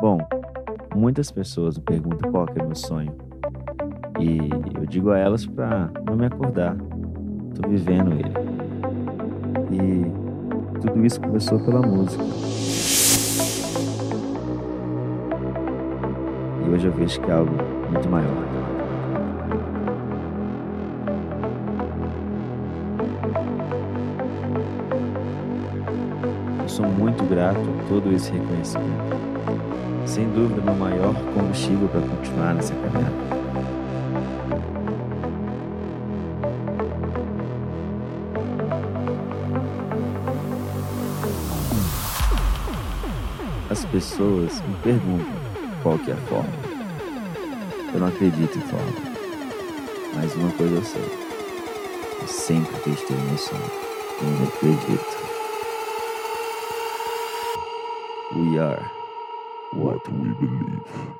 Bom, muitas pessoas me perguntam qual é o meu sonho. E eu digo a elas para não me acordar. Tô vivendo ele. E tudo isso começou pela música. E hoje eu vejo que é algo muito maior. Sou muito grato a todo esse reconhecimento. Sem dúvida, meu maior combustível para continuar nessa caminhada. As pessoas me perguntam qual que é a forma. Eu não acredito em forma. Mas uma coisa eu sei. Eu sempre acreditei no meu sonho. E ainda acredito. We are what we believe.